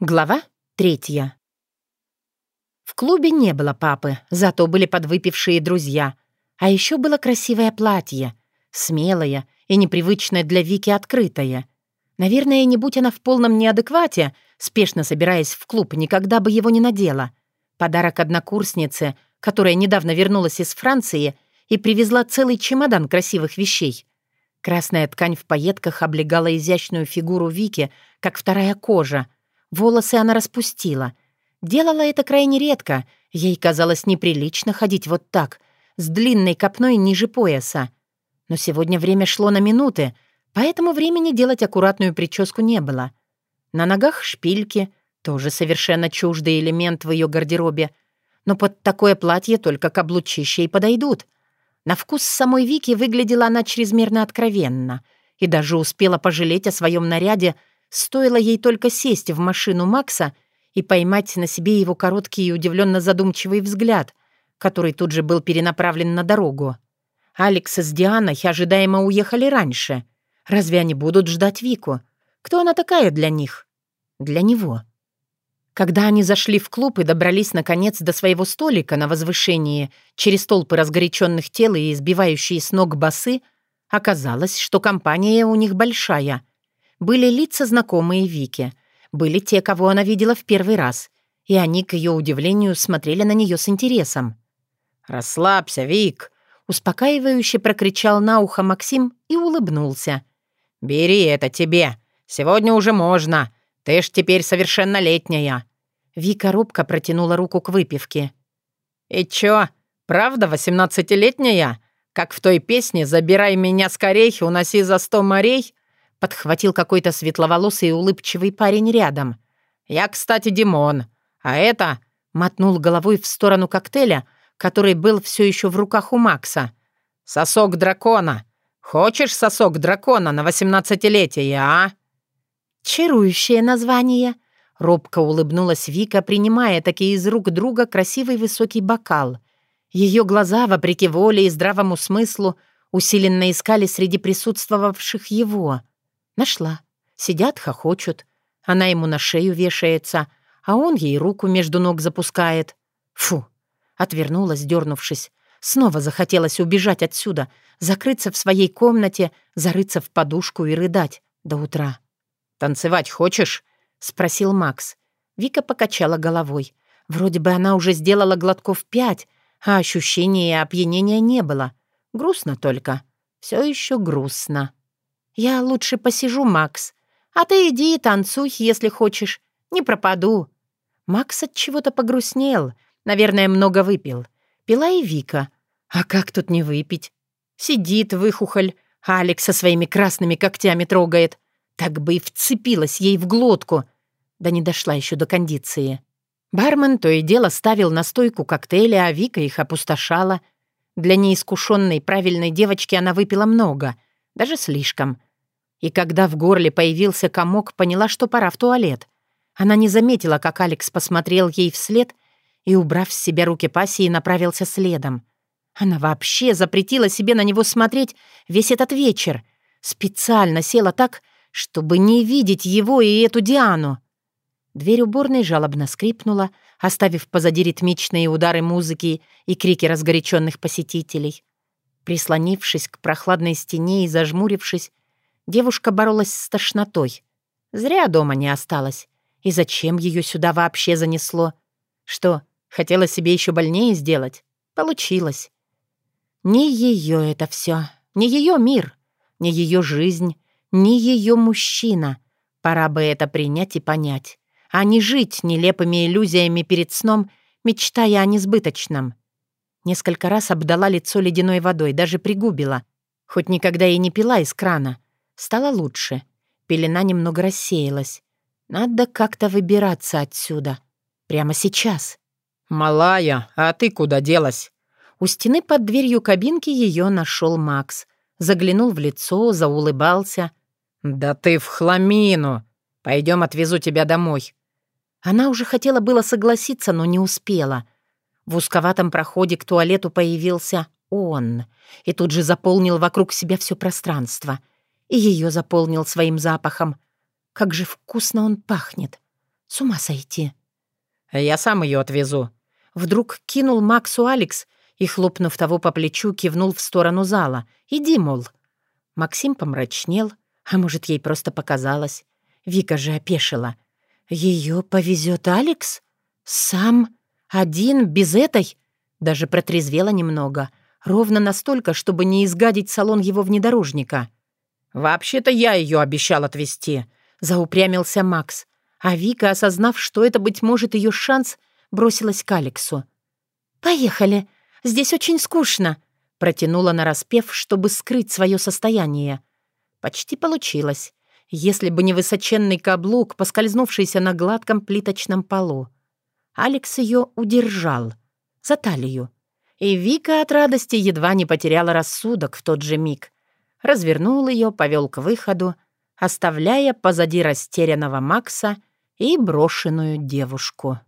Глава третья. В клубе не было папы, зато были подвыпившие друзья. А еще было красивое платье, смелое и непривычное для Вики открытое. Наверное, не будь она в полном неадеквате, спешно собираясь в клуб, никогда бы его не надела. Подарок однокурснице, которая недавно вернулась из Франции и привезла целый чемодан красивых вещей. Красная ткань в пайетках облегала изящную фигуру Вики, как вторая кожа — Волосы она распустила. Делала это крайне редко. Ей казалось неприлично ходить вот так, с длинной копной ниже пояса. Но сегодня время шло на минуты, поэтому времени делать аккуратную прическу не было. На ногах шпильки, тоже совершенно чуждый элемент в ее гардеробе. Но под такое платье только каблучища и подойдут. На вкус самой Вики выглядела она чрезмерно откровенно и даже успела пожалеть о своем наряде, Стоило ей только сесть в машину Макса и поймать на себе его короткий и удивленно задумчивый взгляд, который тут же был перенаправлен на дорогу. Алекс с Дианой ожидаемо уехали раньше. Разве они будут ждать Вику? Кто она такая для них? Для него. Когда они зашли в клуб и добрались, наконец, до своего столика на возвышении через толпы разгоряченных тел и избивающие с ног басы, оказалось, что компания у них большая — были лица, знакомые Вике. Были те, кого она видела в первый раз. И они, к ее удивлению, смотрели на нее с интересом. «Расслабься, Вик!» — успокаивающе прокричал на ухо Максим и улыбнулся. «Бери это тебе. Сегодня уже можно. Ты ж теперь совершеннолетняя». Вика робко протянула руку к выпивке. «И чё, правда восемнадцатилетняя? Как в той песне «Забирай меня скорей, уноси за сто морей»?» Подхватил какой-то светловолосый и улыбчивый парень рядом. «Я, кстати, Димон. А это...» Мотнул головой в сторону коктейля, который был все еще в руках у Макса. «Сосок дракона. Хочешь сосок дракона на восемнадцатилетие, а?» «Чарующее название», — робко улыбнулась Вика, принимая такие из рук друга красивый высокий бокал. Ее глаза, вопреки воле и здравому смыслу, усиленно искали среди присутствовавших его — Нашла. Сидят, хохочут. Она ему на шею вешается, а он ей руку между ног запускает. Фу! Отвернулась, дернувшись. Снова захотелось убежать отсюда, закрыться в своей комнате, зарыться в подушку и рыдать до утра. «Танцевать хочешь?» — спросил Макс. Вика покачала головой. Вроде бы она уже сделала глотков пять, а ощущения опьянения не было. Грустно только. Все еще грустно. «Я лучше посижу, Макс. А ты иди и танцуй, если хочешь. Не пропаду». Макс от чего-то погрустнел. Наверное, много выпил. Пила и Вика. А как тут не выпить? Сидит выхухоль, Алекс со своими красными когтями трогает. Так бы и вцепилась ей в глотку. Да не дошла еще до кондиции. Бармен то и дело ставил на стойку коктейли, а Вика их опустошала. Для неискушенной правильной девочки она выпила много, даже слишком. И когда в горле появился комок, поняла, что пора в туалет. Она не заметила, как Алекс посмотрел ей вслед и, убрав с себя руки пассии, направился следом. Она вообще запретила себе на него смотреть весь этот вечер. Специально села так, чтобы не видеть его и эту Диану. Дверь уборной жалобно скрипнула, оставив позади ритмичные удары музыки и крики разгоряченных посетителей. Прислонившись к прохладной стене и зажмурившись, Девушка боролась с тошнотой. Зря дома не осталась. И зачем ее сюда вообще занесло? Что, хотела себе еще больнее сделать? Получилось. Не ее это все, не ее мир, не ее жизнь, не ее мужчина. Пора бы это принять и понять, а не жить нелепыми иллюзиями перед сном, мечтая о несбыточном. Несколько раз обдала лицо ледяной водой, даже пригубила, хоть никогда и не пила из крана — Стало лучше. Пелена немного рассеялась. Надо как-то выбираться отсюда. Прямо сейчас. «Малая, а ты куда делась?» У стены под дверью кабинки ее нашел Макс. Заглянул в лицо, заулыбался. «Да ты в хламину! Пойдем отвезу тебя домой». Она уже хотела было согласиться, но не успела. В узковатом проходе к туалету появился он и тут же заполнил вокруг себя все пространство — и ее заполнил своим запахом. Как же вкусно он пахнет. С ума сойти. «Я сам ее отвезу». Вдруг кинул Максу Алекс и, хлопнув того по плечу, кивнул в сторону зала. «Иди, мол». Максим помрачнел, а может, ей просто показалось. Вика же опешила. «Ее повезет Алекс? Сам? Один, без этой?» Даже протрезвела немного. Ровно настолько, чтобы не изгадить салон его внедорожника. «Вообще-то я ее обещал отвезти», — заупрямился Макс. А Вика, осознав, что это, быть может, ее шанс, бросилась к Алексу. «Поехали. Здесь очень скучно», — протянула нараспев, чтобы скрыть свое состояние. Почти получилось, если бы не высоченный каблук, поскользнувшийся на гладком плиточном полу. Алекс ее удержал. За талию. И Вика от радости едва не потеряла рассудок в тот же миг. Развернул ее, повел к выходу, оставляя позади растерянного Макса и брошенную девушку.